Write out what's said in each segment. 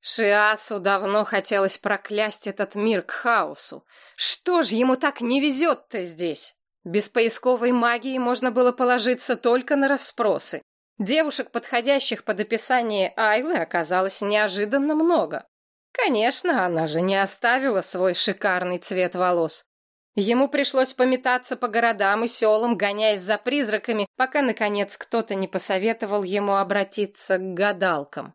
Шиасу давно хотелось проклясть этот мир к хаосу. Что ж ему так не везет-то здесь? Без поисковой магии можно было положиться только на расспросы. Девушек, подходящих под описание Айлы, оказалось неожиданно много. Конечно, она же не оставила свой шикарный цвет волос. Ему пришлось пометаться по городам и селам, гоняясь за призраками, пока, наконец, кто-то не посоветовал ему обратиться к гадалкам.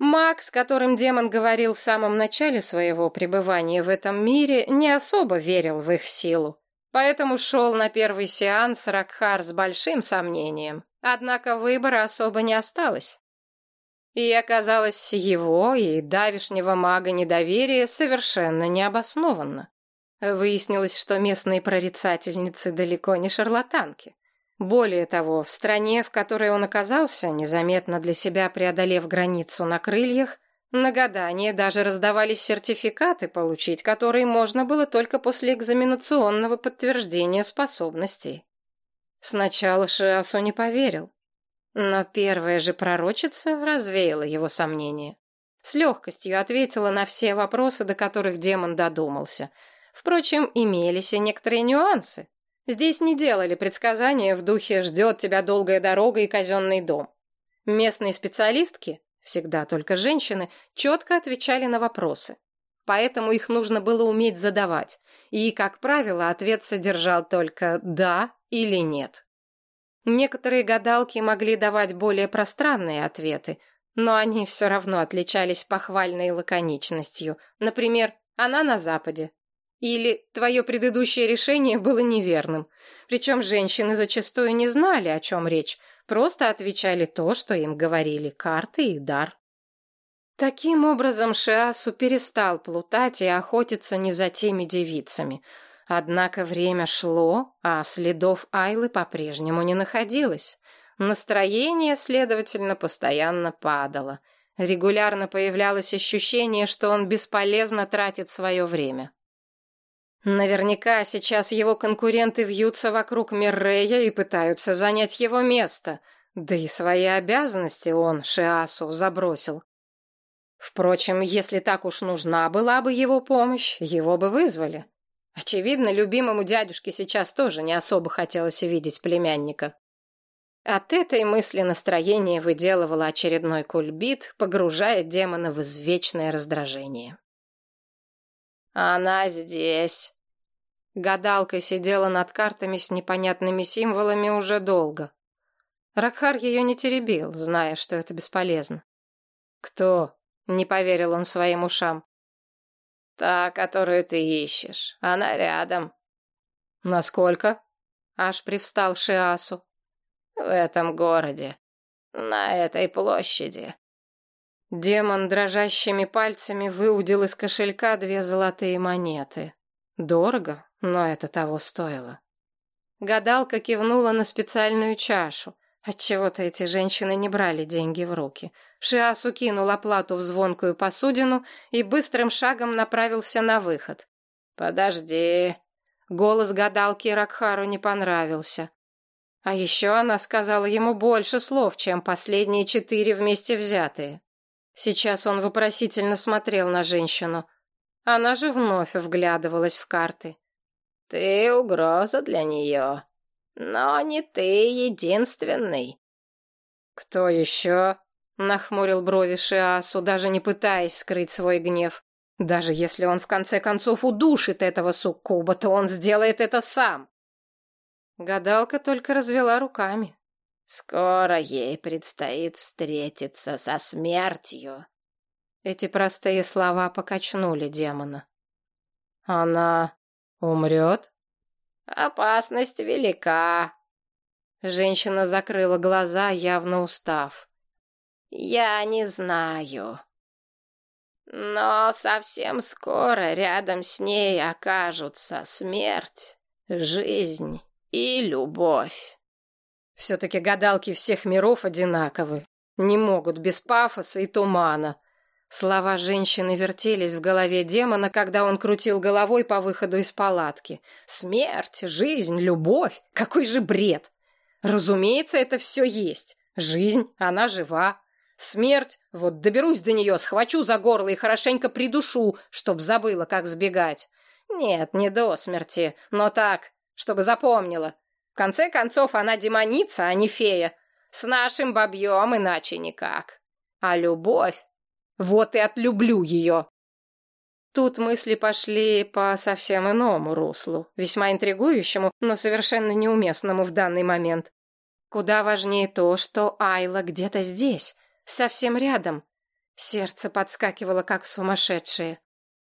Маг, с которым демон говорил в самом начале своего пребывания в этом мире, не особо верил в их силу. Поэтому шел на первый сеанс Ракхар с большим сомнением. Однако выбора особо не осталось. И оказалось, его и давишнего мага недоверие совершенно необоснованно. Выяснилось, что местные прорицательницы далеко не шарлатанки. Более того, в стране, в которой он оказался, незаметно для себя преодолев границу на крыльях, на гадание даже раздавались сертификаты, получить которые можно было только после экзаменационного подтверждения способностей. Сначала Шиасу не поверил, но первая же пророчица развеяла его сомнения. С легкостью ответила на все вопросы, до которых демон додумался. Впрочем, имелись и некоторые нюансы. Здесь не делали предсказания в духе «ждет тебя долгая дорога и казенный дом». Местные специалистки, всегда только женщины, четко отвечали на вопросы. Поэтому их нужно было уметь задавать. И, как правило, ответ содержал только «да» или «нет». Некоторые гадалки могли давать более пространные ответы, но они все равно отличались похвальной лаконичностью. Например, «она на западе», или твое предыдущее решение было неверным. Причем женщины зачастую не знали, о чем речь, просто отвечали то, что им говорили карты и дар. Таким образом, Шиасу перестал плутать и охотиться не за теми девицами. Однако время шло, а следов Айлы по-прежнему не находилось. Настроение, следовательно, постоянно падало. Регулярно появлялось ощущение, что он бесполезно тратит свое время. Наверняка сейчас его конкуренты вьются вокруг Миррея и пытаются занять его место. Да и свои обязанности он, Шиасу, забросил. Впрочем, если так уж нужна была бы его помощь, его бы вызвали. Очевидно, любимому дядюшке сейчас тоже не особо хотелось видеть племянника. От этой мысли настроение выделывало очередной кульбит, погружая демона в извечное раздражение. «Она здесь». Гадалка сидела над картами с непонятными символами уже долго. Ракхар ее не теребил, зная, что это бесполезно. «Кто?» — не поверил он своим ушам. «Та, которую ты ищешь. Она рядом». «Насколько?» — аж привстал Шиасу. «В этом городе. На этой площади». Демон дрожащими пальцами выудил из кошелька две золотые монеты. Дорого, но это того стоило. Гадалка кивнула на специальную чашу. Отчего-то эти женщины не брали деньги в руки. Шиасу кинул оплату в звонкую посудину и быстрым шагом направился на выход. «Подожди». Голос гадалки Ракхару не понравился. А еще она сказала ему больше слов, чем последние четыре вместе взятые. Сейчас он вопросительно смотрел на женщину. Она же вновь вглядывалась в карты. «Ты угроза для нее, но не ты единственный». «Кто еще?» — нахмурил брови Шиасу, даже не пытаясь скрыть свой гнев. «Даже если он в конце концов удушит этого суккуба, то он сделает это сам». Гадалка только развела руками. Скоро ей предстоит встретиться со смертью. Эти простые слова покачнули демона. Она умрет? Опасность велика. Женщина закрыла глаза, явно устав. Я не знаю. Но совсем скоро рядом с ней окажутся смерть, жизнь и любовь. Все-таки гадалки всех миров одинаковы. Не могут без пафоса и тумана. Слова женщины вертелись в голове демона, когда он крутил головой по выходу из палатки. Смерть, жизнь, любовь. Какой же бред! Разумеется, это все есть. Жизнь, она жива. Смерть? Вот доберусь до нее, схвачу за горло и хорошенько придушу, чтоб забыла, как сбегать. Нет, не до смерти, но так, чтобы запомнила. В конце концов, она демоница, а не фея. С нашим бабьем иначе никак. А любовь? Вот и отлюблю ее. Тут мысли пошли по совсем иному руслу, весьма интригующему, но совершенно неуместному в данный момент. Куда важнее то, что Айла где-то здесь, совсем рядом. Сердце подскакивало, как сумасшедшее.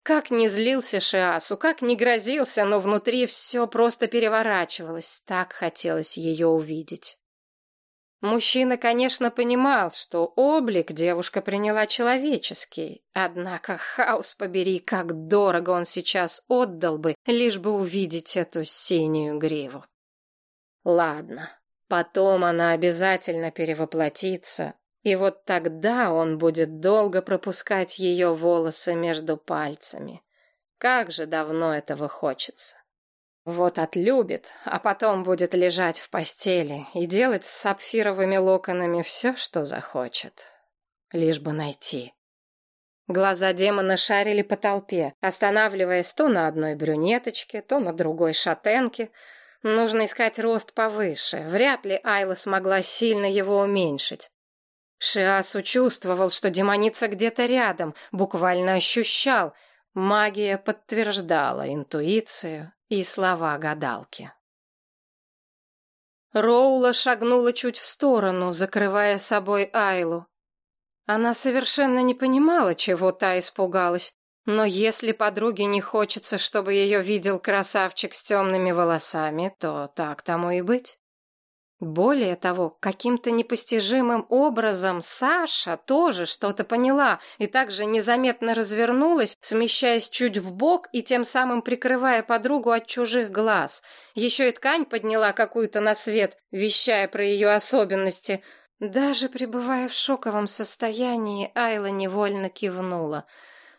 Как не злился Шиасу, как не грозился, но внутри все просто переворачивалось. Так хотелось ее увидеть. Мужчина, конечно, понимал, что облик девушка приняла человеческий, однако, хаос побери, как дорого он сейчас отдал бы, лишь бы увидеть эту синюю гриву. Ладно, потом она обязательно перевоплотится, и вот тогда он будет долго пропускать ее волосы между пальцами. Как же давно этого хочется. Вот отлюбит, а потом будет лежать в постели и делать с сапфировыми локонами все, что захочет. Лишь бы найти. Глаза демона шарили по толпе, останавливаясь то на одной брюнеточке, то на другой шатенке. Нужно искать рост повыше. Вряд ли Айла смогла сильно его уменьшить. Шиасу чувствовал, что демоница где-то рядом, буквально ощущал. Магия подтверждала интуицию и слова гадалки. Роула шагнула чуть в сторону, закрывая собой Айлу. Она совершенно не понимала, чего та испугалась, но если подруге не хочется, чтобы ее видел красавчик с темными волосами, то так тому и быть. Более того, каким-то непостижимым образом Саша тоже что-то поняла и также незаметно развернулась, смещаясь чуть в бок и тем самым прикрывая подругу от чужих глаз. Еще и ткань подняла какую-то на свет, вещая про ее особенности. Даже пребывая в шоковом состоянии, Айла невольно кивнула.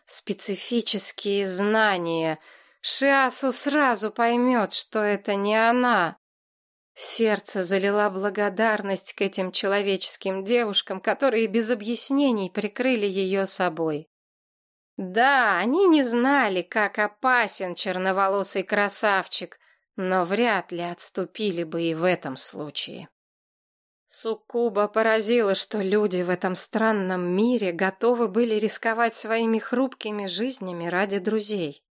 Специфические знания. Шиасу сразу поймет, что это не она. Сердце залила благодарность к этим человеческим девушкам, которые без объяснений прикрыли ее собой. Да, они не знали, как опасен черноволосый красавчик, но вряд ли отступили бы и в этом случае. Суккуба поразило, что люди в этом странном мире готовы были рисковать своими хрупкими жизнями ради друзей.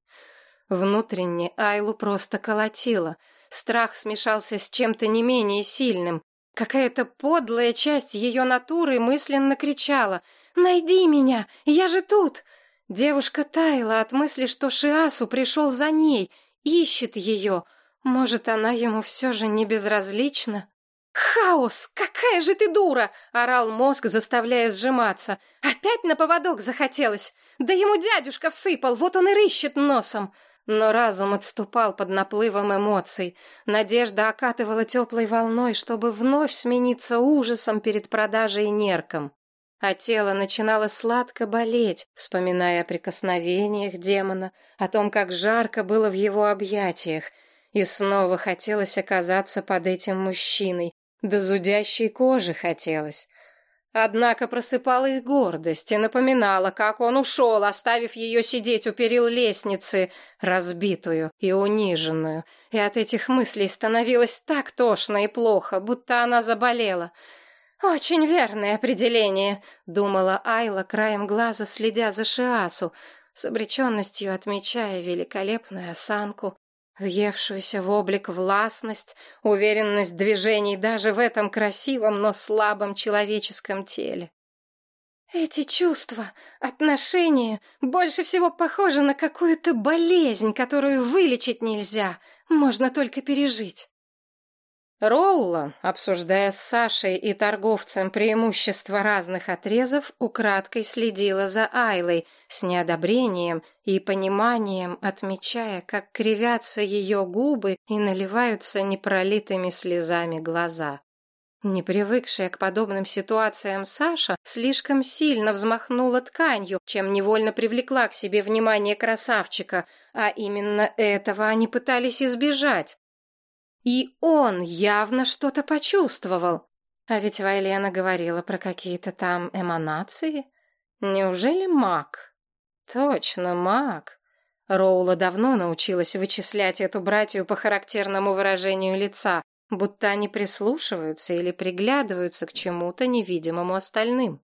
Внутренне Айлу просто колотило — Страх смешался с чем-то не менее сильным. Какая-то подлая часть ее натуры мысленно кричала «Найди меня! Я же тут!» Девушка таяла от мысли, что Шиасу пришел за ней, ищет ее. Может, она ему все же не безразлична? «Хаос! Какая же ты дура!» — орал мозг, заставляя сжиматься. «Опять на поводок захотелось! Да ему дядюшка всыпал, вот он и рыщет носом!» Но разум отступал под наплывом эмоций. Надежда окатывала теплой волной, чтобы вновь смениться ужасом перед продажей нерком. А тело начинало сладко болеть, вспоминая о прикосновениях демона, о том, как жарко было в его объятиях. И снова хотелось оказаться под этим мужчиной. До зудящей кожи хотелось. Однако просыпалась гордость и напоминала, как он ушел, оставив ее сидеть у перил лестницы, разбитую и униженную. И от этих мыслей становилось так тошно и плохо, будто она заболела. «Очень верное определение», — думала Айла, краем глаза следя за Шиасу, с обреченностью отмечая великолепную осанку, въевшуюся в облик властность, уверенность движений даже в этом красивом, но слабом человеческом теле. Эти чувства, отношения больше всего похожи на какую-то болезнь, которую вылечить нельзя, можно только пережить. Роула, обсуждая с Сашей и торговцем преимущества разных отрезов, украдкой следила за Айлой с неодобрением и пониманием, отмечая, как кривятся ее губы и наливаются непролитыми слезами глаза. Не привыкшая к подобным ситуациям Саша слишком сильно взмахнула тканью, чем невольно привлекла к себе внимание красавчика, а именно этого они пытались избежать. И он явно что-то почувствовал. А ведь Вайлена говорила про какие-то там эманации. Неужели маг? Точно, маг. Роула давно научилась вычислять эту братью по характерному выражению лица, будто они прислушиваются или приглядываются к чему-то невидимому остальным.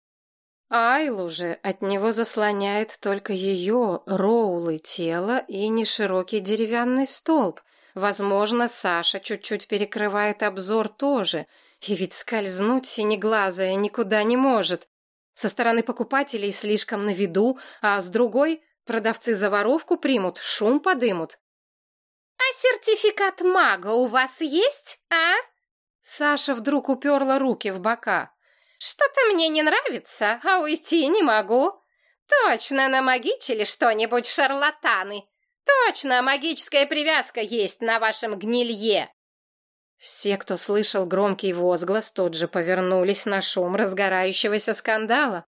Айлу же от него заслоняет только ее, Роулы, тело и неширокий деревянный столб. Возможно, Саша чуть-чуть перекрывает обзор тоже, и ведь скользнуть синеглазая никуда не может. Со стороны покупателей слишком на виду, а с другой продавцы за воровку примут, шум подымут. «А сертификат мага у вас есть, а?» Саша вдруг уперла руки в бока. «Что-то мне не нравится, а уйти не могу. Точно намагичили что-нибудь шарлатаны. Точно магическая привязка есть на вашем гнилье». Все, кто слышал громкий возглас, тут же повернулись на шум разгорающегося скандала.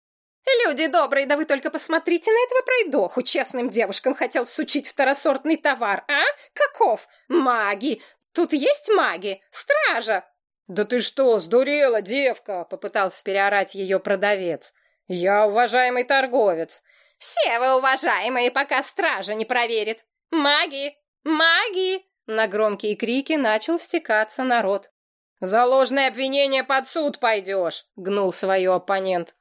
«Люди добрые, да вы только посмотрите на этого пройдоху! Честным девушкам хотел всучить второсортный товар, а? Каков? Маги! Тут есть маги! Стража!» «Да ты что, сдурела, девка!» — попытался переорать ее продавец. «Я уважаемый торговец!» «Все вы уважаемые, пока стража не проверит! Маги! Маги!» На громкие крики начал стекаться народ. «За ложное обвинение под суд пойдешь!» — гнул свое оппонент.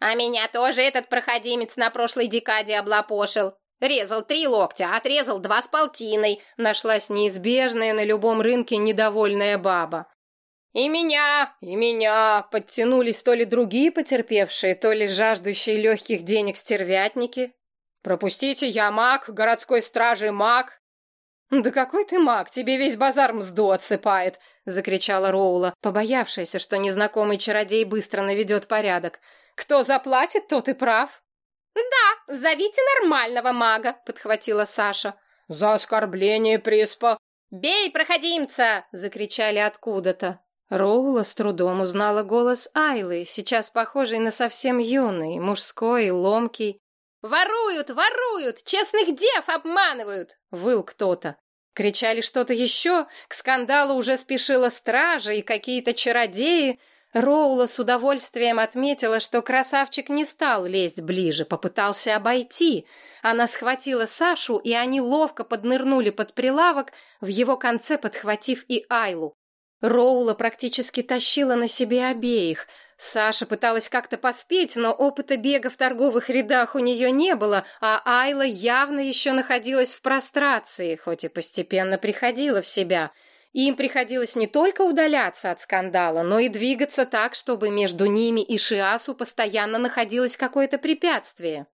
«А меня тоже этот проходимец на прошлой декаде облапошил. Резал три локтя, отрезал два с полтиной». Нашлась неизбежная на любом рынке недовольная баба. «И меня, и меня!» Подтянулись то ли другие потерпевшие, то ли жаждущие легких денег стервятники. «Пропустите, я маг, городской стражи маг!» «Да какой ты маг, тебе весь базар мзду отсыпает!» — закричала Роула, побоявшаяся, что незнакомый чародей быстро наведет порядок. «Кто заплатит, тот и прав!» «Да, зовите нормального мага!» — подхватила Саша. «За оскорбление приспа!» «Бей проходимца!» — закричали откуда-то. Роула с трудом узнала голос Айлы, сейчас похожий на совсем юный, мужской, ломкий. «Воруют, воруют! Честных дев обманывают!» — выл кто-то. Кричали что-то еще, к скандалу уже спешила стража и какие-то чародеи. Роула с удовольствием отметила, что красавчик не стал лезть ближе, попытался обойти. Она схватила Сашу, и они ловко поднырнули под прилавок, в его конце подхватив и Айлу. Роула практически тащила на себе обеих. Саша пыталась как-то поспеть, но опыта бега в торговых рядах у нее не было, а Айла явно еще находилась в прострации, хоть и постепенно приходила в себя. Им приходилось не только удаляться от скандала, но и двигаться так, чтобы между ними и Шиасу постоянно находилось какое-то препятствие.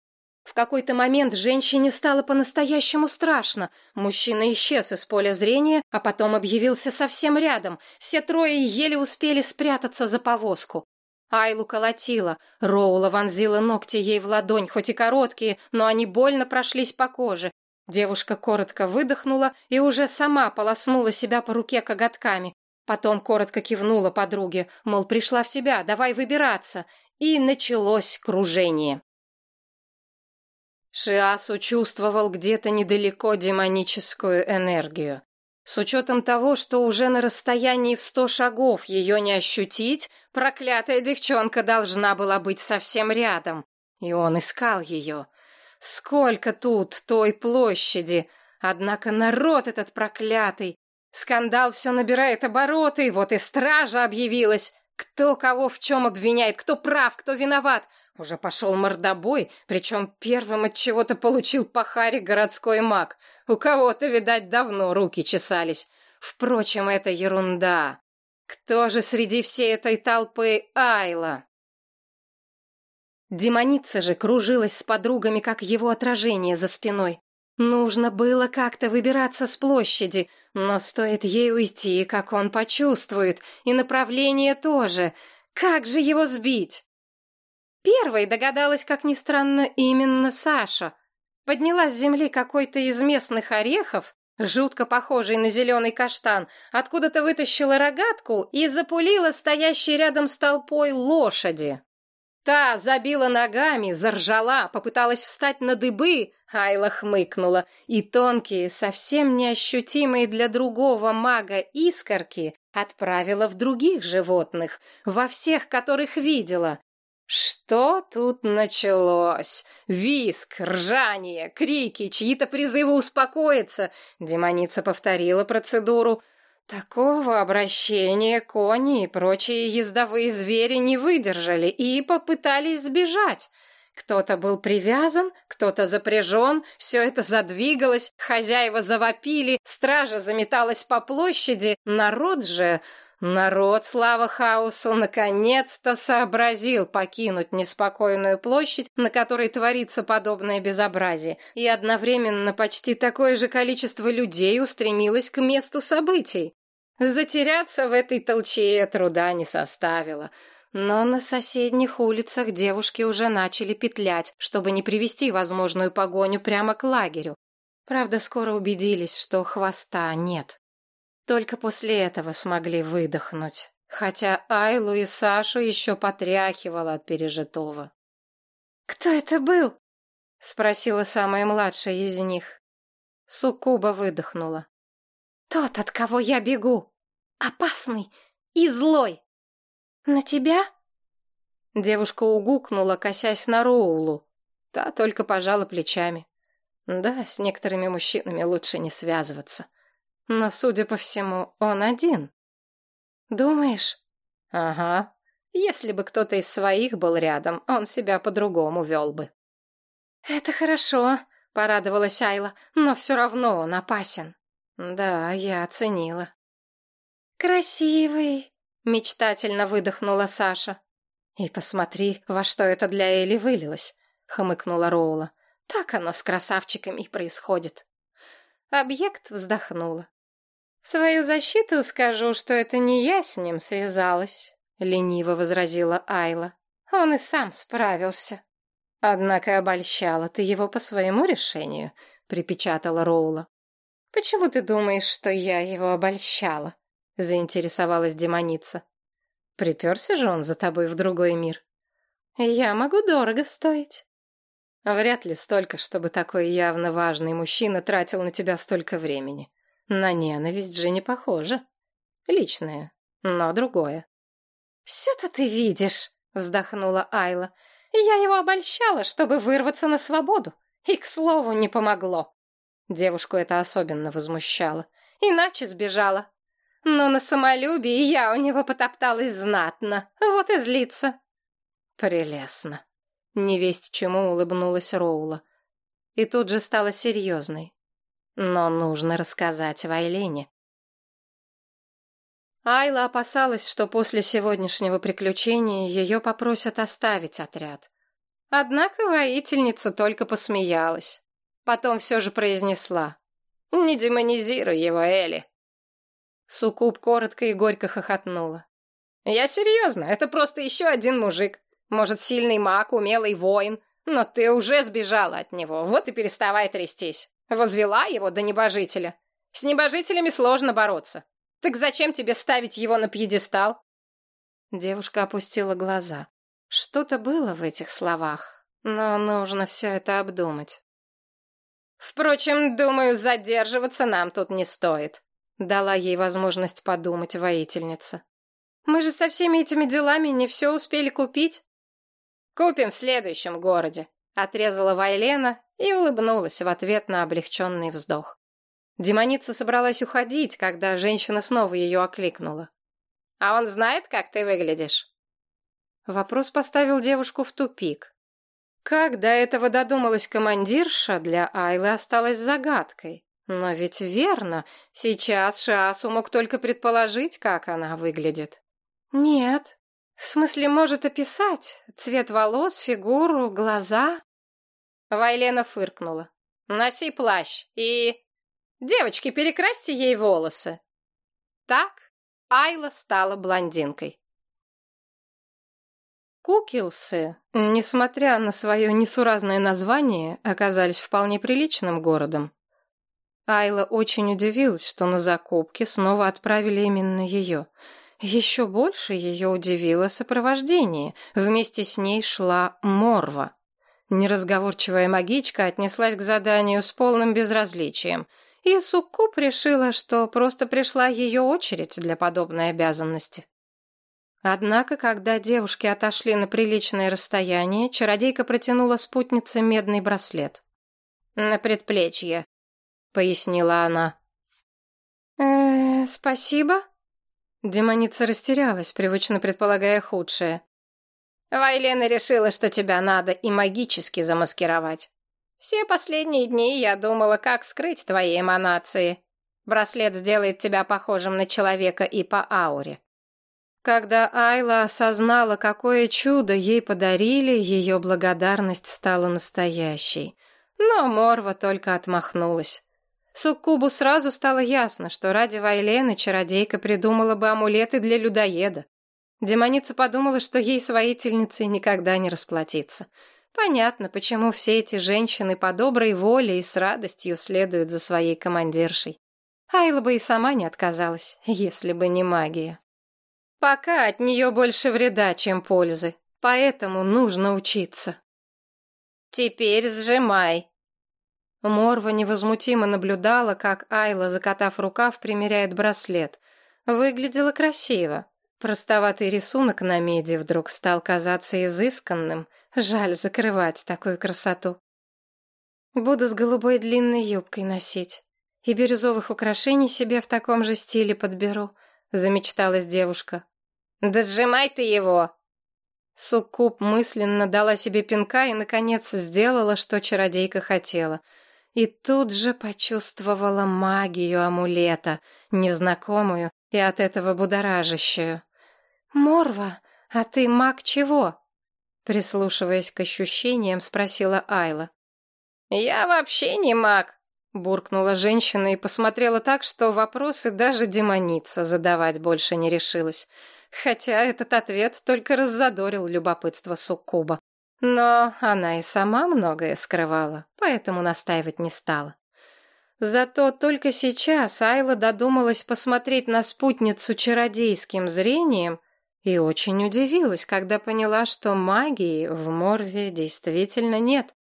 В какой-то момент женщине стало по-настоящему страшно. Мужчина исчез из поля зрения, а потом объявился совсем рядом. Все трое еле успели спрятаться за повозку. Айлу колотила. Роула вонзила ногти ей в ладонь, хоть и короткие, но они больно прошлись по коже. Девушка коротко выдохнула и уже сама полоснула себя по руке коготками. Потом коротко кивнула подруге, мол, пришла в себя, давай выбираться. И началось кружение. Шиасу чувствовал где-то недалеко демоническую энергию. С учетом того, что уже на расстоянии в сто шагов ее не ощутить, проклятая девчонка должна была быть совсем рядом. И он искал ее. Сколько тут той площади! Однако народ этот проклятый! Скандал все набирает обороты, вот и стража объявилась. Кто кого в чем обвиняет, кто прав, кто виноват. Уже пошел мордобой, причем первым от чего-то получил по харе городской маг. У кого-то, видать, давно руки чесались. Впрочем, это ерунда. Кто же среди всей этой толпы Айла? Демоница же кружилась с подругами, как его отражение за спиной. Нужно было как-то выбираться с площади, но стоит ей уйти, как он почувствует, и направление тоже. Как же его сбить? Первой догадалась, как ни странно, именно Саша. Подняла с земли какой-то из местных орехов, жутко похожий на зеленый каштан, откуда-то вытащила рогатку и запулила стоящей рядом с толпой лошади. Та забила ногами, заржала, попыталась встать на дыбы, Айла хмыкнула, и тонкие, совсем неощутимые для другого мага искорки отправила в других животных, во всех, которых видела. Что тут началось? Виск, ржание, крики, чьи-то призывы успокоиться. Демоница повторила процедуру. Такого обращения кони и прочие ездовые звери не выдержали и попытались сбежать. Кто-то был привязан, кто-то запряжен, все это задвигалось, хозяева завопили, стража заметалась по площади, народ же... Народ, слава хаосу, наконец-то сообразил покинуть неспокойную площадь, на которой творится подобное безобразие, и одновременно почти такое же количество людей устремилось к месту событий. Затеряться в этой толчее труда не составило. Но на соседних улицах девушки уже начали петлять, чтобы не привести возможную погоню прямо к лагерю. Правда, скоро убедились, что хвоста нет. Только после этого смогли выдохнуть, хотя Айлу и Сашу еще потряхивало от пережитого. «Кто это был?» — спросила самая младшая из них. Суккуба выдохнула. «Тот, от кого я бегу. Опасный и злой. «На тебя?» Девушка угукнула, косясь на Роулу. Та только пожала плечами. Да, с некоторыми мужчинами лучше не связываться. Но, судя по всему, он один. «Думаешь?» «Ага. Если бы кто-то из своих был рядом, он себя по-другому вел бы». «Это хорошо», — порадовалась Айла, «но все равно он опасен». «Да, я оценила». «Красивый», Мечтательно выдохнула Саша. «И посмотри, во что это для Эли вылилось», — хмыкнула Роула. «Так оно с красавчиками и происходит». Объект вздохнула. «В свою защиту скажу, что это не я с ним связалась», — лениво возразила Айла. «Он и сам справился». «Однако обольщала ты его по своему решению», — припечатала Роула. «Почему ты думаешь, что я его обольщала?» — заинтересовалась демоница. «Приперся же он за тобой в другой мир. Я могу дорого стоить». Вряд ли столько, чтобы такой явно важный мужчина тратил на тебя столько времени. На ненависть же не похоже. Личное, но другое. «Все-то ты видишь», — вздохнула Айла. «Я его обольщала, чтобы вырваться на свободу. И, к слову, не помогло». Девушку это особенно возмущало. «Иначе сбежала. Но на самолюбии я у него потопталась знатно. Вот и злится. Прелестно. Невесть чему улыбнулась Роула. И тут же стала серьезной. Но нужно рассказать Вайлене. Айла опасалась, что после сегодняшнего приключения ее попросят оставить отряд. Однако воительница только посмеялась. Потом все же произнесла. «Не демонизируй его, Элли. Сукуб коротко и горько хохотнула. «Я серьезно, это просто еще один мужик. Может, сильный маг, умелый воин. Но ты уже сбежала от него, вот и переставай трястись. Возвела его до небожителя. С небожителями сложно бороться. Так зачем тебе ставить его на пьедестал?» Девушка опустила глаза. Что-то было в этих словах, но нужно все это обдумать. «Впрочем, думаю, задерживаться нам тут не стоит», Дала ей возможность подумать воительница. Мы же со всеми этими делами не все успели купить. Купим в следующем городе, отрезала Вайлена и улыбнулась в ответ на облегченный вздох. Демоница собралась уходить, когда женщина снова ее окликнула. «А он знает, как ты выглядишь?» Вопрос поставил девушку в тупик. Как до этого додумалась командирша, для Айлы осталась загадкой. Но ведь верно, сейчас Шиасу мог только предположить, как она выглядит. Нет. В смысле, может описать цвет волос, фигуру, глаза? Вайлена фыркнула. Носи плащ и... Девочки, перекрасьте ей волосы. Так Айла стала блондинкой. Кукилсы, несмотря на свое несуразное название, оказались вполне приличным городом. Айла очень удивилась, что на закупки снова отправили именно ее. Еще больше ее удивило сопровождение. Вместе с ней шла Морва. Неразговорчивая магичка отнеслась к заданию с полным безразличием. и Суккуб решила, что просто пришла ее очередь для подобной обязанности. Однако, когда девушки отошли на приличное расстояние, чародейка протянула спутнице медный браслет. «На предплечье», — пояснила она. э спасибо?» Демоница растерялась, привычно предполагая худшее. «Вайлена решила, что тебя надо и магически замаскировать. Все последние дни я думала, как скрыть твои эманации. Браслет сделает тебя похожим на человека и по ауре. Когда Айла осознала, какое чудо ей подарили, ее благодарность стала настоящей. Но Морва только отмахнулась. Суккубу сразу стало ясно, что ради Вайлены чародейка придумала бы амулеты для людоеда. Демоница подумала, что ей своительницей никогда не расплатиться. Понятно, почему все эти женщины по доброй воле и с радостью следуют за своей командиршей. Айла бы и сама не отказалась, если бы не магия. Пока от нее больше вреда, чем пользы. Поэтому нужно учиться. Теперь сжимай. Морва невозмутимо наблюдала, как Айла, закатав рукав, примеряет браслет. Выглядело красиво. Простоватый рисунок на меди вдруг стал казаться изысканным. Жаль закрывать такую красоту. Буду с голубой длинной юбкой носить. И бирюзовых украшений себе в таком же стиле подберу, замечталась девушка. «Да сжимай ты его!» Суккуб мысленно дала себе пинка и, наконец, сделала, что чародейка хотела. И тут же почувствовала магию амулета, незнакомую и от этого будоражащую. «Морва, а ты маг чего?» Прислушиваясь к ощущениям, спросила Айла. «Я вообще не маг», — буркнула женщина и посмотрела так, что вопросы даже демоница задавать больше не решилась хотя этот ответ только раззадорил любопытство Суккуба. Но она и сама многое скрывала, поэтому настаивать не стала. Зато только сейчас Айла додумалась посмотреть на спутницу чародейским зрением и очень удивилась, когда поняла, что магии в Морве действительно нет.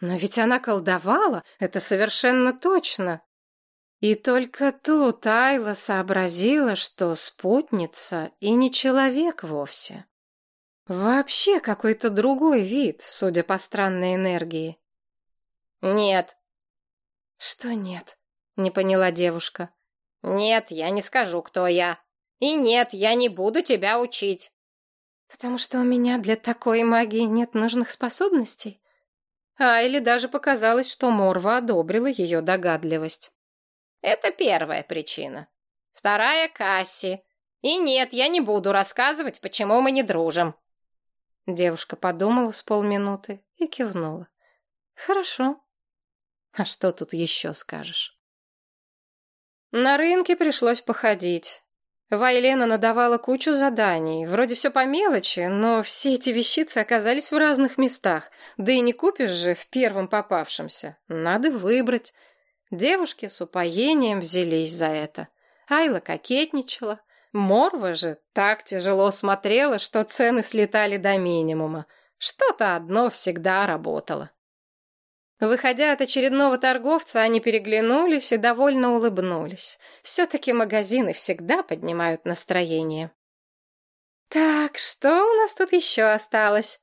Но ведь она колдовала, это совершенно точно. И только тут Айла сообразила, что спутница и не человек вовсе. Вообще какой-то другой вид, судя по странной энергии. «Нет». «Что нет?» — не поняла девушка. «Нет, я не скажу, кто я. И нет, я не буду тебя учить». «Потому что у меня для такой магии нет нужных способностей?» Айле даже показалось, что Морва одобрила ее догадливость. Это первая причина. Вторая — Касси. И нет, я не буду рассказывать, почему мы не дружим. Девушка подумала с полминуты и кивнула. Хорошо. А что тут еще скажешь? На рынке пришлось походить. Вайлена надавала кучу заданий. Вроде все по мелочи, но все эти вещицы оказались в разных местах. Да и не купишь же в первом попавшемся. Надо выбрать. Девушки с упоением взялись за это. Айла кокетничала. Морва же так тяжело смотрела, что цены слетали до минимума. Что-то одно всегда работало. Выходя от очередного торговца, они переглянулись и довольно улыбнулись. Все-таки магазины всегда поднимают настроение. «Так, что у нас тут еще осталось?»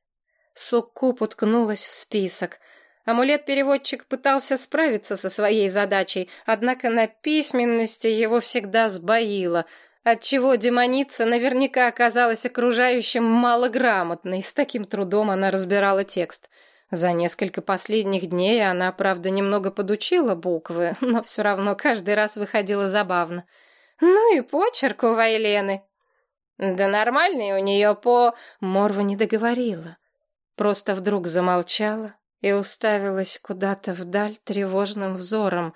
Суккуб уткнулась в список. Амулет-переводчик пытался справиться со своей задачей, однако на письменности его всегда сбоило, отчего демоница наверняка оказалась окружающим малограмотной, с таким трудом она разбирала текст. За несколько последних дней она, правда, немного подучила буквы, но все равно каждый раз выходила забавно. Ну и почерк у Вайлены. Да нормальный у нее по... Морва не договорила. Просто вдруг замолчала, и уставилась куда-то вдаль тревожным взором.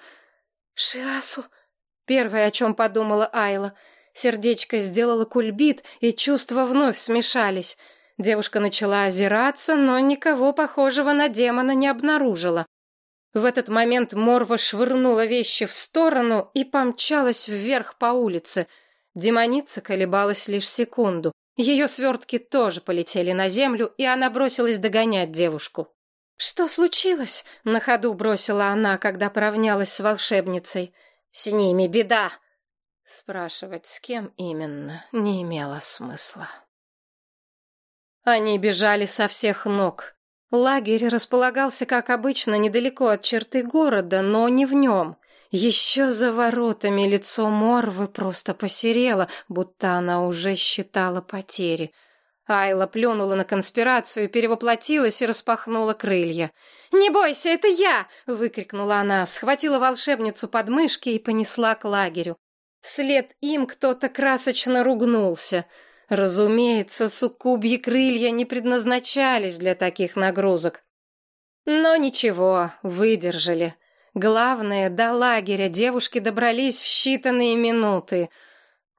«Шиасу!» — первое, о чем подумала Айла. Сердечко сделало кульбит, и чувства вновь смешались. Девушка начала озираться, но никого похожего на демона не обнаружила. В этот момент Морва швырнула вещи в сторону и помчалась вверх по улице. Демоница колебалась лишь секунду. Ее свертки тоже полетели на землю, и она бросилась догонять девушку. «Что случилось?» — на ходу бросила она, когда поравнялась с волшебницей. «С ними беда!» Спрашивать, с кем именно, не имело смысла. Они бежали со всех ног. Лагерь располагался, как обычно, недалеко от черты города, но не в нем. Еще за воротами лицо Морвы просто посерело, будто она уже считала потери. Айла плюнула на конспирацию, перевоплотилась и распахнула крылья. «Не бойся, это я!» — выкрикнула она, схватила волшебницу под мышки и понесла к лагерю. Вслед им кто-то красочно ругнулся. Разумеется, суккубьи крылья не предназначались для таких нагрузок. Но ничего, выдержали. Главное, до лагеря девушки добрались в считанные минуты.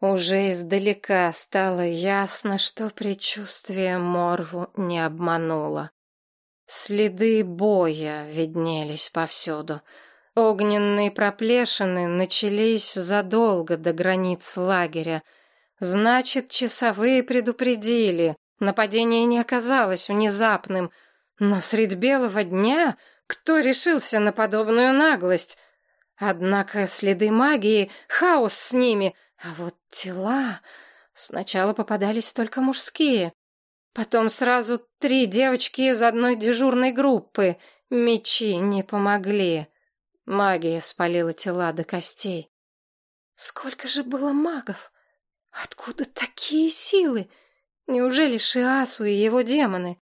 Уже издалека стало ясно, что предчувствие Морву не обмануло. Следы боя виднелись повсюду. Огненные проплешины начались задолго до границ лагеря. Значит, часовые предупредили. Нападение не оказалось внезапным. Но средь белого дня кто решился на подобную наглость? Однако следы магии, хаос с ними, а вот тела... Сначала попадались только мужские. Потом сразу три девочки из одной дежурной группы. Мечи не помогли. Магия спалила тела до костей. Сколько же было магов? Откуда такие силы? Неужели Шиасу и его демоны?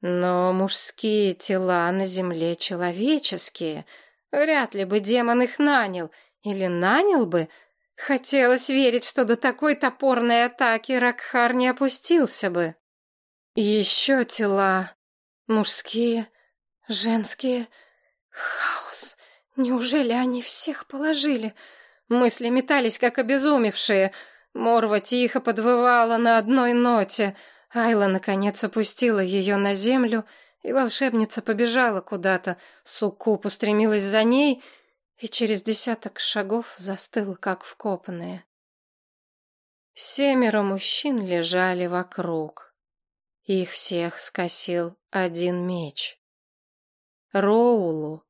Но мужские тела на земле человеческие. Вряд ли бы демон их нанял. Или нанял бы. Хотелось верить, что до такой топорной атаки Ракхар не опустился бы. Еще тела. Мужские, женские. Хаос. Неужели они всех положили? Мысли метались, как обезумевшие. Морва тихо подвывала на одной ноте — Айла, наконец, опустила ее на землю, и волшебница побежала куда-то. Суккуб устремилась за ней и через десяток шагов застыла, как вкопанная. Семеро мужчин лежали вокруг. Их всех скосил один меч. Роулу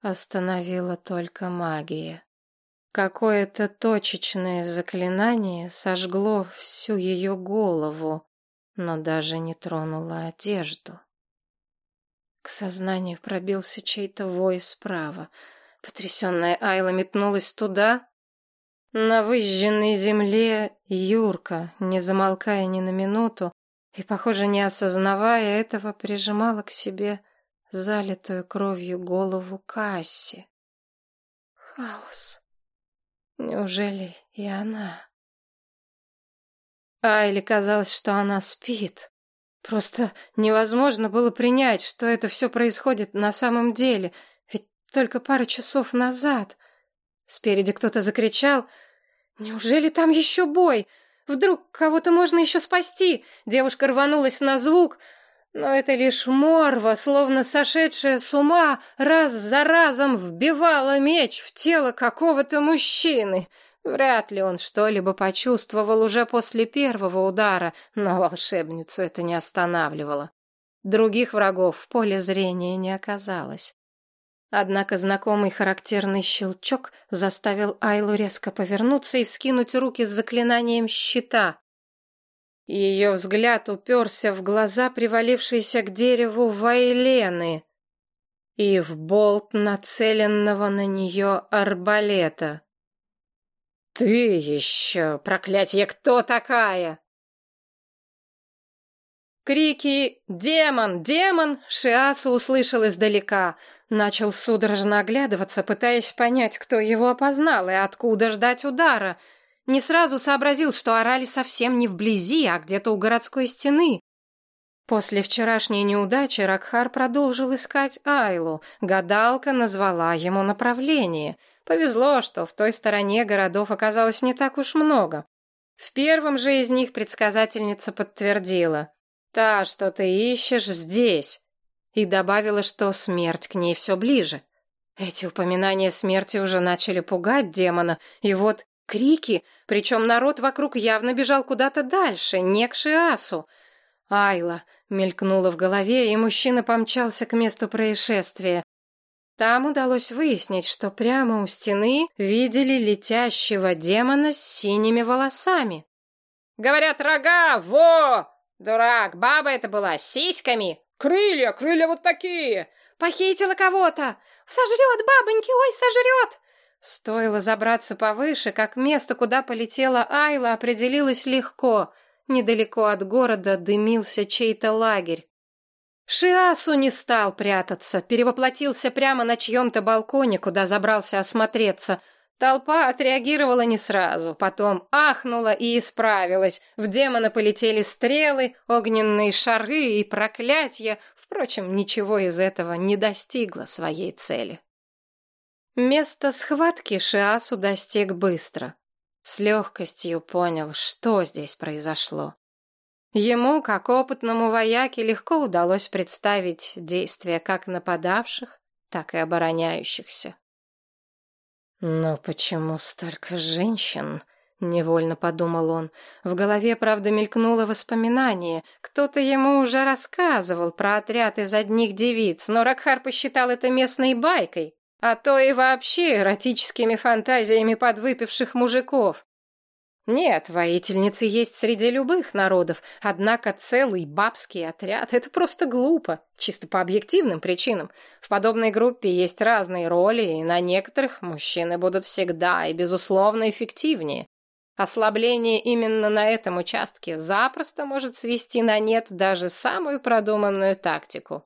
остановила только магия. Какое-то точечное заклинание сожгло всю ее голову но даже не тронула одежду. К сознанию пробился чей-то вой справа. Потрясенная Айла метнулась туда. На выжженной земле Юрка, не замолкая ни на минуту и, похоже, не осознавая этого, прижимала к себе залитую кровью голову Касси. Хаос. Неужели и она? Айле казалось, что она спит. Просто невозможно было принять, что это все происходит на самом деле, ведь только пару часов назад. Спереди кто-то закричал «Неужели там еще бой? Вдруг кого-то можно еще спасти?» Девушка рванулась на звук, но это лишь морва, словно сошедшая с ума, раз за разом вбивала меч в тело какого-то мужчины — Вряд ли он что-либо почувствовал уже после первого удара, но волшебницу это не останавливало. Других врагов в поле зрения не оказалось. Однако знакомый характерный щелчок заставил Айлу резко повернуться и вскинуть руки с заклинанием щита. Ее взгляд уперся в глаза, привалившиеся к дереву Вайлены, и в болт нацеленного на нее арбалета. «Ты еще, проклятие, кто такая?» Крики «Демон! Демон!» Шиасу услышал издалека. Начал судорожно оглядываться, пытаясь понять, кто его опознал и откуда ждать удара. Не сразу сообразил, что орали совсем не вблизи, а где-то у городской стены. После вчерашней неудачи Ракхар продолжил искать Айлу. Гадалка назвала ему направление. Повезло, что в той стороне городов оказалось не так уж много. В первом же из них предсказательница подтвердила. «Та, что ты ищешь, здесь». И добавила, что смерть к ней все ближе. Эти упоминания смерти уже начали пугать демона, и вот крики, причем народ вокруг явно бежал куда-то дальше, не к Шиасу. Айла мелькнула в голове, и мужчина помчался к месту происшествия. Там удалось выяснить, что прямо у стены видели летящего демона с синими волосами. «Говорят, рога! Во!» «Дурак, баба это была, с сиськами!» «Крылья, крылья вот такие!» «Похитила кого-то! Сожрет, бабоньки, ой, сожрет!» Стоило забраться повыше, как место, куда полетела Айла, определилось легко. Недалеко от города дымился чей-то лагерь. Шиасу не стал прятаться, перевоплотился прямо на чьем-то балконе, куда забрался осмотреться. Толпа отреагировала не сразу, потом ахнула и исправилась. В демона полетели стрелы, огненные шары и проклятия. Впрочем, ничего из этого не достигло своей цели. Место схватки Шиасу достиг быстро. С легкостью понял, что здесь произошло. Ему, как опытному вояке, легко удалось представить действия как нападавших, так и обороняющихся. «Но почему столько женщин?» — невольно подумал он. В голове, правда, мелькнуло воспоминание. Кто-то ему уже рассказывал про отряд из одних девиц, но Ракхар посчитал это местной байкой, а то и вообще эротическими фантазиями подвыпивших мужиков. Нет, воительницы есть среди любых народов, однако целый бабский отряд — это просто глупо, чисто по объективным причинам. В подобной группе есть разные роли, и на некоторых мужчины будут всегда и, безусловно, эффективнее. Ослабление именно на этом участке запросто может свести на нет даже самую продуманную тактику.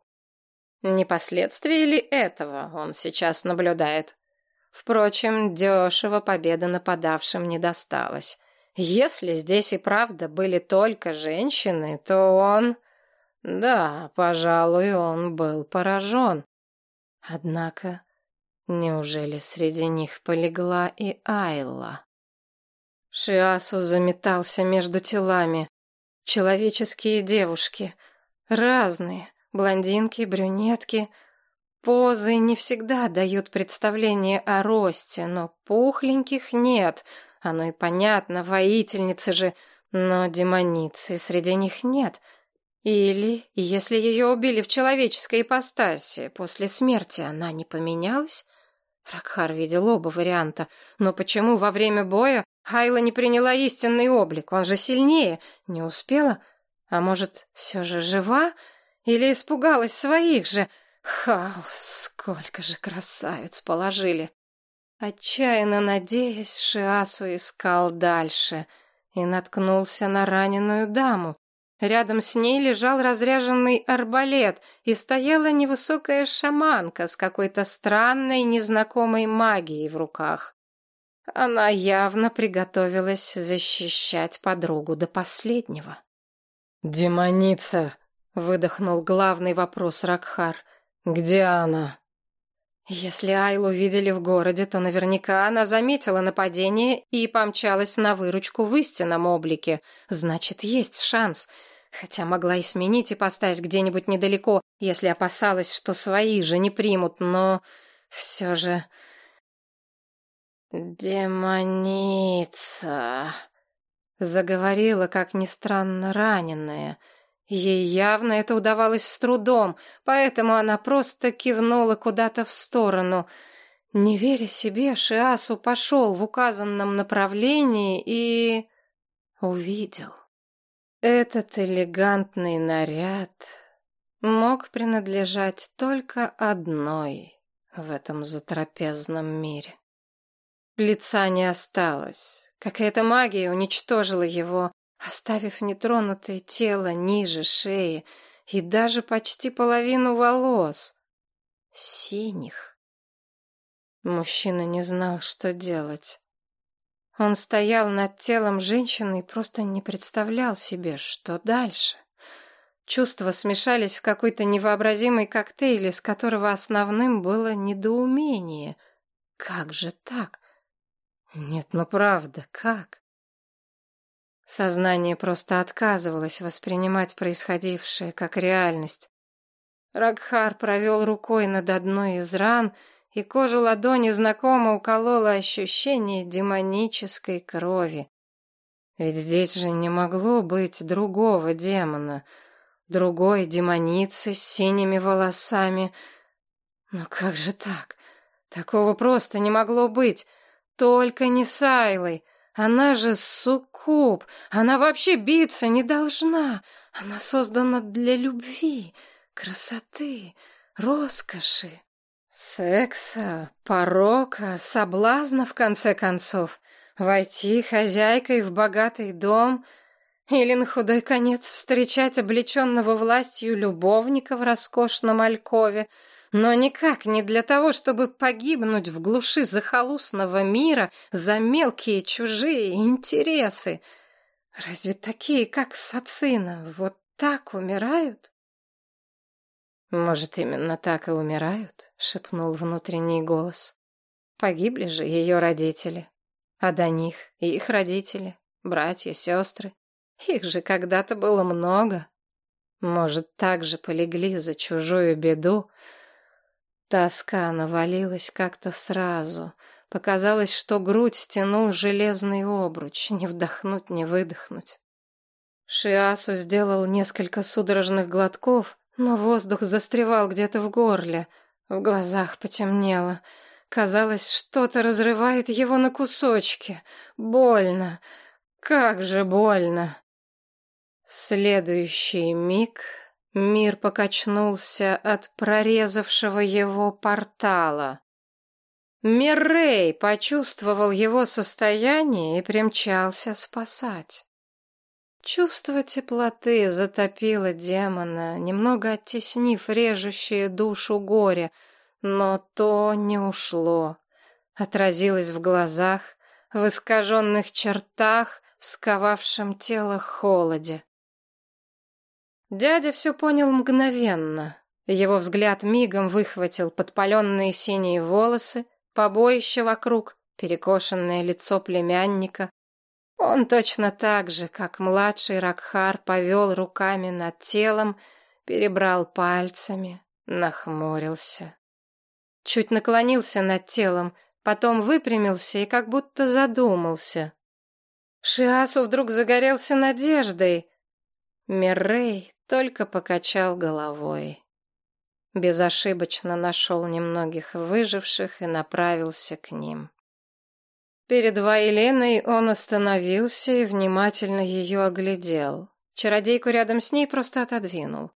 Не последствия ли этого он сейчас наблюдает? Впрочем, дешево победа нападавшим не досталась. Если здесь и правда были только женщины, то он... Да, пожалуй, он был поражен. Однако, неужели среди них полегла и Айла? Шиасу заметался между телами. Человеческие девушки. Разные. Блондинки, брюнетки. Позы не всегда дают представление о росте, но пухленьких нет — оно и понятно, воительницы же, но демоницы среди них нет. Или, если ее убили в человеческой ипостаси, после смерти она не поменялась? Ракхар видел оба варианта, но почему во время боя Хайла не приняла истинный облик? Он же сильнее, не успела? А может, все же жива? Или испугалась своих же? Хаос, сколько же красавиц положили! Отчаянно надеясь, Шиасу искал дальше и наткнулся на раненую даму. Рядом с ней лежал разряженный арбалет, и стояла невысокая шаманка с какой-то странной незнакомой магией в руках. Она явно приготовилась защищать подругу до последнего. «Демоница!» — выдохнул главный вопрос Ракхар. «Где она?» Если Айлу видели в городе, то наверняка она заметила нападение и помчалась на выручку в истинном облике. Значит, есть шанс. Хотя могла и сменить и ипостась где-нибудь недалеко, если опасалась, что свои же не примут, но все же... «Демоница!» Заговорила, как ни странно, раненая — Ей явно это удавалось с трудом, поэтому она просто кивнула куда-то в сторону. Не веря себе, Шиасу пошел в указанном направлении и... увидел. Этот элегантный наряд мог принадлежать только одной в этом затрапезном мире. Лица не осталось. Какая-то магия уничтожила его, оставив нетронутое тело ниже шеи и даже почти половину волос. Синих. Мужчина не знал, что делать. Он стоял над телом женщины и просто не представлял себе, что дальше. Чувства смешались в какой-то невообразимый коктейль, из которого основным было недоумение. Как же так? Нет, ну правда, как? Сознание просто отказывалось воспринимать происходившее как реальность. Рагхар провел рукой над одной из ран, и кожу ладони знакомо укололо ощущение демонической крови. Ведь здесь же не могло быть другого демона. другой демоницы с синими волосами. Но как же так? Такого просто не могло быть. Только не с Айлой. Она же суккуб. Она вообще биться не должна. Она создана для любви, красоты, роскоши, секса, порока, соблазна, в конце концов. Войти хозяйкой в богатый дом или на худой конец встречать облеченного властью любовника в роскошном алькове — но никак не для того, чтобы погибнуть в глуши захолустного мира за мелкие чужие интересы. Разве такие, как Сацина, вот так умирают? Может, именно так и умирают, шепнул внутренний голос. Погибли же ее родители, а до них и их родители, братья, сестры. Их же когда-то было много. Может, так же полегли за чужую беду, Тоска навалилась как-то сразу. Показалось, что грудь стянул железный обруч, не вдохнуть, не выдохнуть. Шиасу сделал несколько судорожных глотков, но воздух застревал где-то в горле. В глазах потемнело. Казалось, что-то разрывает его на кусочки. Больно. Как же больно. В следующий миг Мир покачнулся от прорезавшего его портала. Миррей почувствовал его состояние и примчался спасать. Чувство теплоты затопило демона, немного оттеснив режущее душу горе, но то не ушло. Отразилось в глазах, в искаженных чертах, в сковавшем тело холоде. Дядя все понял мгновенно. Его взгляд мигом выхватил подпаленные синие волосы, побоище вокруг, перекошенное лицо племянника. Он точно так же, как младший Ракхар, повел руками над телом, перебрал пальцами, нахмурился. Чуть наклонился над телом, потом выпрямился и как будто задумался. Шиасу вдруг загорелся надеждой. Миррей только покачал головой. Безошибочно нашел немногих выживших и направился к ним. Перед Вайленой он остановился и внимательно ее оглядел. Чародейку рядом с ней просто отодвинул.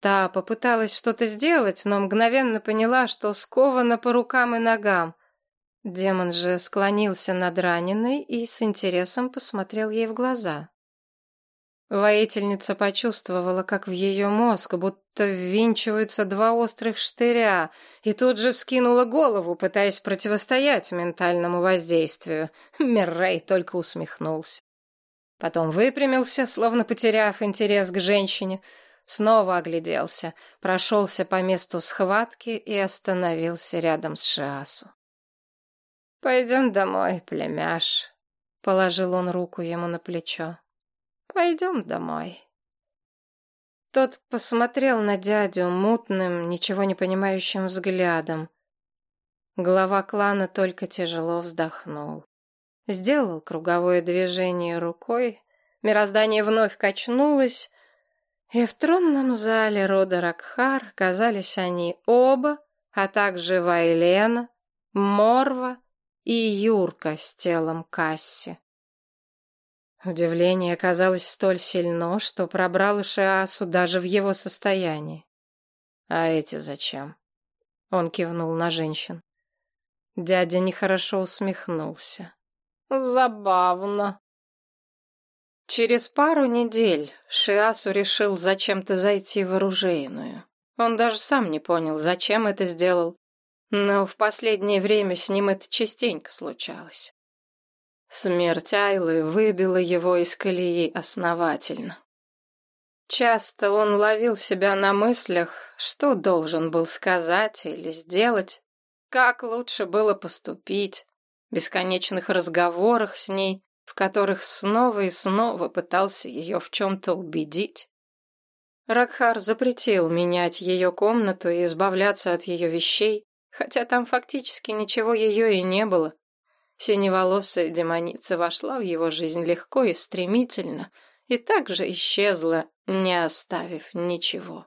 Та попыталась что-то сделать, но мгновенно поняла, что скована по рукам и ногам. Демон же склонился над раненой и с интересом посмотрел ей в глаза. Воительница почувствовала, как в ее мозг будто ввинчиваются два острых штыря, и тут же вскинула голову, пытаясь противостоять ментальному воздействию. Миррей только усмехнулся. Потом выпрямился, словно потеряв интерес к женщине, снова огляделся, прошелся по месту схватки и остановился рядом с Шиасу. «Пойдем домой, племяш», — положил он руку ему на плечо. Пойдем домой. Тот посмотрел на дядю мутным, ничего не понимающим взглядом. Глава клана только тяжело вздохнул. Сделал круговое движение рукой, мироздание вновь качнулось, и в тронном зале рода Ракхар оказались они оба, а также Вайлена, Морва и Юрка с телом Касси. Удивление оказалось столь сильно, что пробрало Шиасу даже в его состоянии. «А эти зачем?» Он кивнул на женщин. Дядя нехорошо усмехнулся. «Забавно». Через пару недель Шиасу решил зачем-то зайти в оружейную. Он даже сам не понял, зачем это сделал. Но в последнее время с ним это частенько случалось. Смерть Айлы выбила его из колеи основательно. Часто он ловил себя на мыслях, что должен был сказать или сделать, как лучше было поступить, бесконечных разговорах с ней, в которых снова и снова пытался ее в чем-то убедить. Ракхар запретил менять ее комнату и избавляться от ее вещей, хотя там фактически ничего ее и не было. Синеволосая демоница вошла в его жизнь легко и стремительно, и также исчезла, не оставив ничего.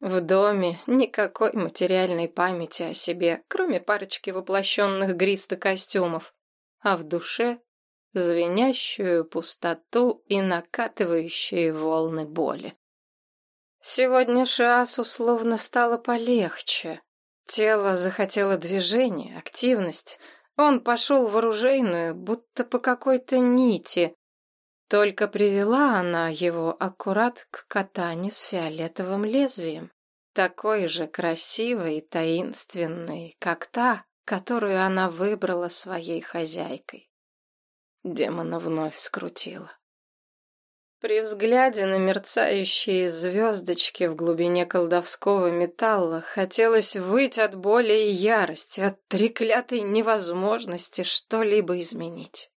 В доме никакой материальной памяти о себе, кроме парочки воплощенных гриста костюмов, а в душе звенящую пустоту и накатывающие волны боли. Сегодня Шиасу словно стало полегче. Тело захотело движения, активность. Он пошел в оружейную, будто по какой-то нити. Только привела она его аккурат к катане с фиолетовым лезвием. Такой же красивой и таинственной, как та, которую она выбрала своей хозяйкой. Демона вновь скрутила. При взгляде на мерцающие звездочки в глубине колдовского металла хотелось выть от боли и ярости, от треклятой невозможности что-либо изменить.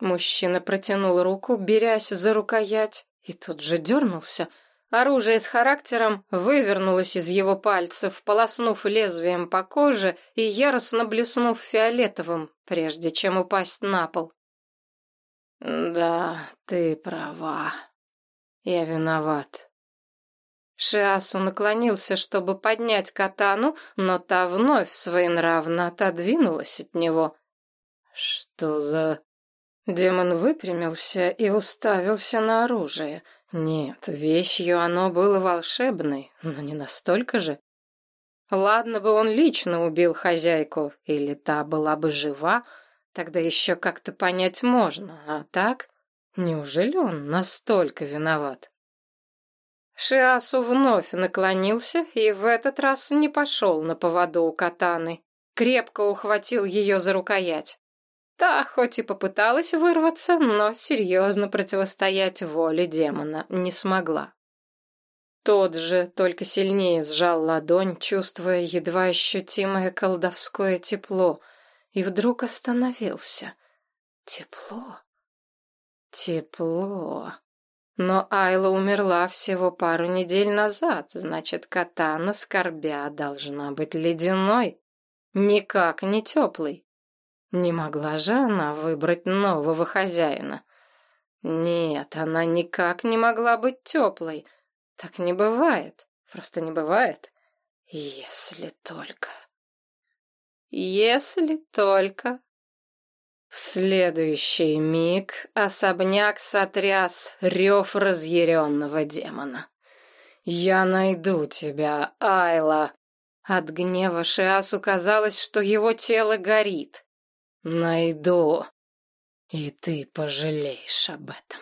Мужчина протянул руку, берясь за рукоять, и тут же дернулся. Оружие с характером вывернулось из его пальцев, полоснув лезвием по коже и яростно блеснув фиолетовым, прежде чем упасть на пол. «Да, ты права. Я виноват». Шиасу наклонился, чтобы поднять катану, но та вновь своенравно отодвинулась от него. «Что за...» Демон выпрямился и уставился на оружие. Нет, вещью оно было волшебной, но не настолько же. Ладно бы он лично убил хозяйку, или та была бы жива, Тогда еще как-то понять можно, а так? Неужели он настолько виноват? Шиасу вновь наклонился и в этот раз не пошел на поводу у катаны. Крепко ухватил ее за рукоять. Та хоть и попыталась вырваться, но серьезно противостоять воле демона не смогла. Тот же только сильнее сжал ладонь, чувствуя едва ощутимое колдовское тепло — и вдруг остановился. Тепло. Тепло. Но Айла умерла всего пару недель назад, значит, катана, скорбя, должна быть ледяной. Никак не теплой. Не могла же она выбрать нового хозяина. Нет, она никак не могла быть теплой. Так не бывает. Просто не бывает. Если только... Если только... В следующий миг особняк сотряс рев разъяренного демона. «Я найду тебя, Айла!» От гнева Шиасу казалось, что его тело горит. «Найду, и ты пожалеешь об этом».